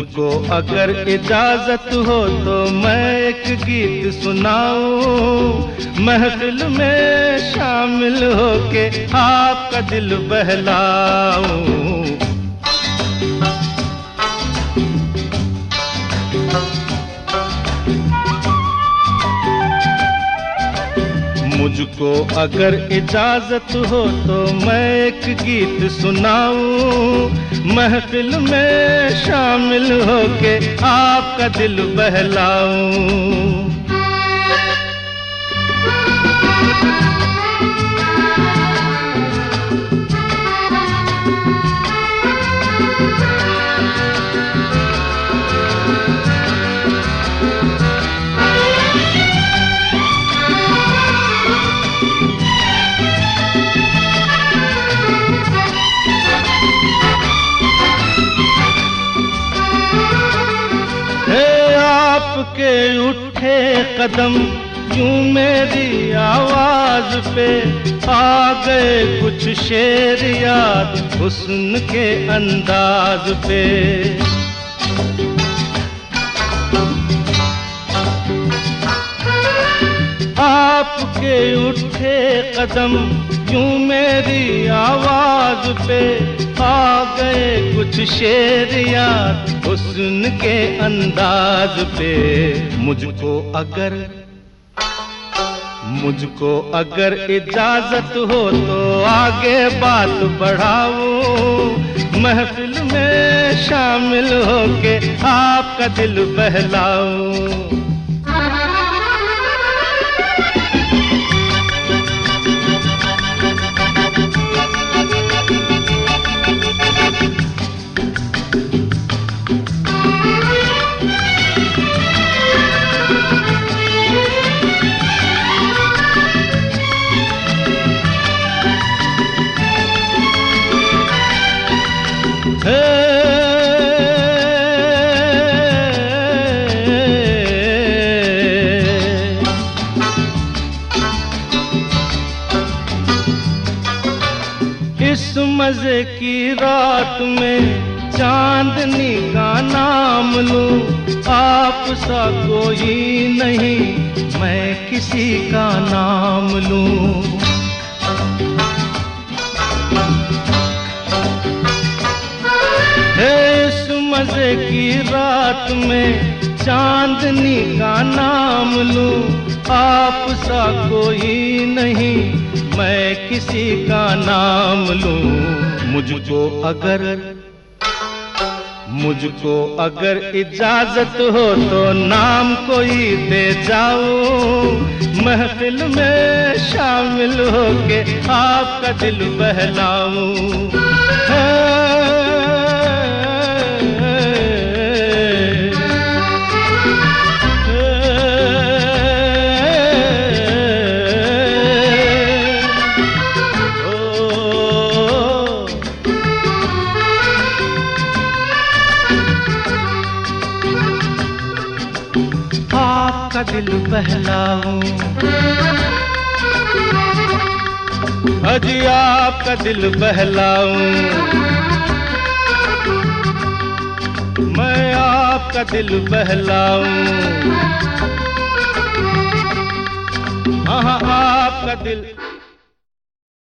मुझको अगर इजाज़त हो तो मैं एक गीत सुनाऊं। महफिल में शामिल होके आपका दिल बहलाऊं। मुझको अगर इजाज़त हो तो मैं एक गीत सुनाऊं। महफिल में शामिल होके आपका दिल बहलाऊं। आपके उठे कदम, यूँ मेरी आवाज़ पे आ गए कुछ शेर याद हुस्न के अंदाज पे। आपके उठे कदम यूँ मेरी आवाज़ पे आ गए कुछ शेर याद हुस्न के अंदाज पे। मुझको अगर मुझको अगर इजाज़त हो तो आगे बात बढ़ाओ। महफिल में शामिल होके आपका दिल बहलाऊं। मज़े की रात में चांदनी का नाम लूँ। आप सा कोई नहीं, मैं किसी का नाम लूँ। मज़े की रात में चांदनी का नाम लूँ। आप सा कोई नहीं मैं किसी का नाम लू? मुझको अगर मुझको अगर इजाज़त हो तो नाम कोई दे जाओ महफिल में शामिल होके आपका दिल बहलाऊं। आपका दिल बहलाऊं अजी आपका दिल बहलाऊं मैं आपका दिल बहलाऊं हाँ आपका दिल